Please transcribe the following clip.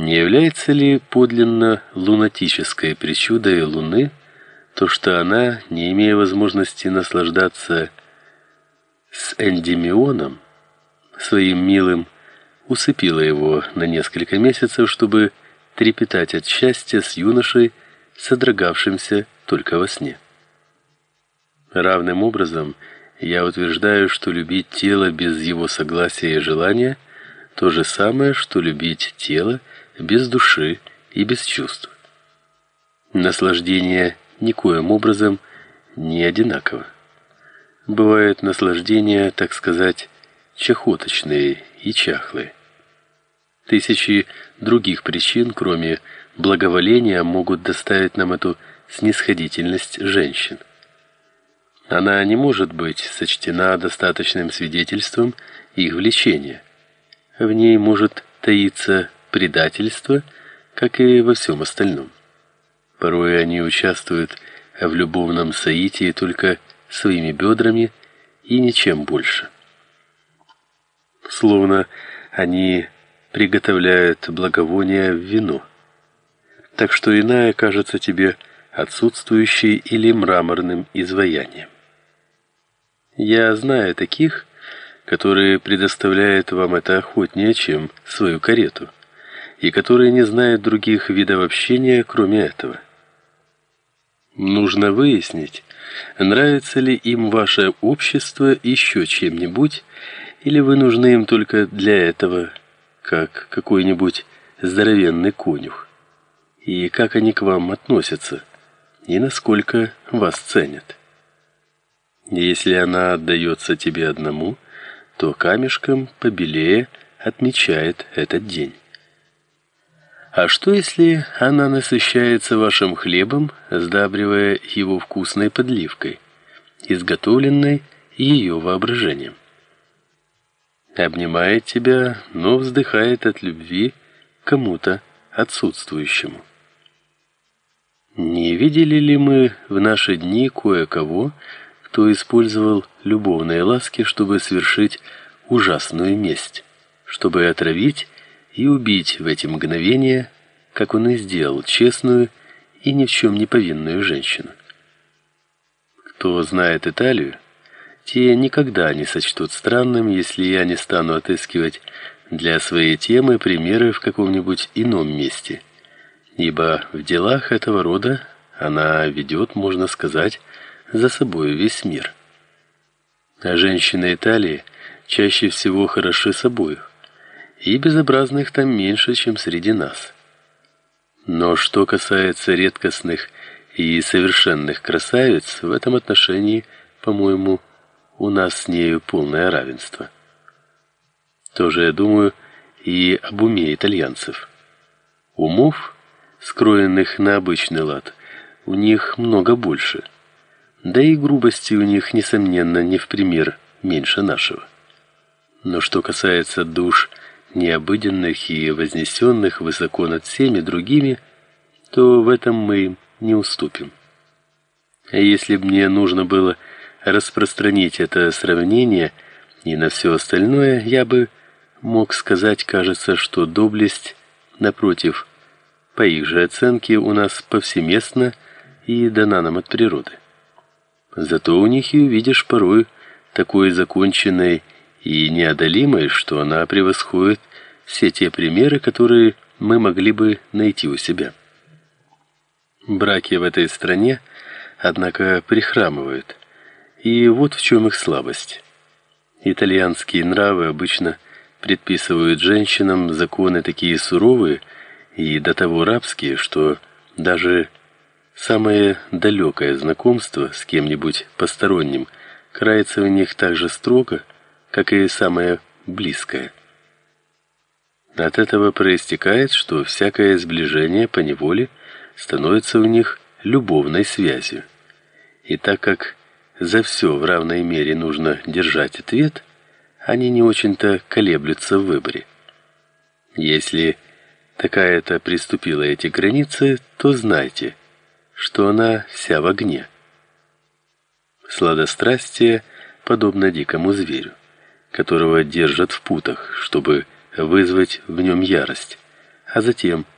Не является ли подлинно лунатической причудой Луны то, что она, не имея возможности наслаждаться с Эндимионом, своим милым, усыпила его на несколько месяцев, чтобы трепетать от счастья с юношей, содрогавшимся только во сне. Равным образом я утверждаю, что любить тело без его согласия и желания то же самое, что любить тело без души и без чувств. Наслаждение никоим образом не одинаково. Бывают наслаждения, так сказать, чахоточные и чахлые. Тысячи других причин, кроме благоволения, могут доставить нам эту снисходительность женщин. Она не может быть сочтена достаточным свидетельством их влечения. В ней может таиться предательство, как и во всем остальном. Порой они участвуют в любовном соитии только своими бедрами и ничем больше. Словно они приготовляют благовония в вино. Так что иная кажется тебе отсутствующей или мраморным изваянием. Я знаю таких, которые предоставляют вам это охотнее, чем свою карету, и которые не знают других видов общения, кроме этого. Нужно выяснить, нравится ли им ваше общество еще чем-нибудь, или вы нужны им только для этого как какой-нибудь здоровенный конюх, и как они к вам относятся, и насколько вас ценят. Если она отдается тебе одному, то камешком побелее отмечает этот день. А что если она насыщается вашим хлебом, сдабривая его вкусной подливкой, изготовленной ее воображением? обнимает тебя, но вздыхает от любви кому-то отсутствующему. Не видели ли мы в наши дни кое-кого, кто использовал любовные ласки, чтобы совершить ужасную месть, чтобы отравить и убить в эти мгновения, как он и сделал честную и ни в чем не повинную женщину? Кто знает Италию, те никогда не сочтут странным, если я не стану отыскивать для своей темы примеры в каком-нибудь ином месте, ибо в делах этого рода она ведет, можно сказать, за собой весь мир. А женщины Италии чаще всего хороши собой, и безобразных там меньше, чем среди нас. Но что касается редкостных и совершенных красавиц, в этом отношении, по-моему, у нас с нею полное равенство. Тоже я думаю и об уме итальянцев. Умов, скроенных на обычный лад, у них много больше. Да и грубости у них несомненно не в пример меньше нашего. Но что касается душ необыденных и вознесенных высоко над всеми другими, то в этом мы не уступим. А если бы мне нужно было распространить это сравнение и на все остальное, я бы мог сказать, кажется, что доблесть напротив, по их же оценке, у нас повсеместно и дана нам от природы. Зато у них и увидишь порой такой законченной и неодолимой, что она превосходит все те примеры, которые мы могли бы найти у себя. Браки в этой стране, однако, прихрамывают. И вот в чем их слабость. Итальянские нравы обычно предписывают женщинам законы такие суровые и до того рабские, что даже самое далекое знакомство с кем-нибудь посторонним крается у них так же строго, как и самое близкое. От этого проистекает, что всякое сближение по неволе становится у них любовной связью. И так как за все в равной мере нужно держать ответ, они не очень-то колеблются в выборе. Если такая-то приступила эти границы, то знайте, что она вся в огне. Сладострастие подобно дикому зверю, которого держат в путах, чтобы вызвать в нем ярость, а затем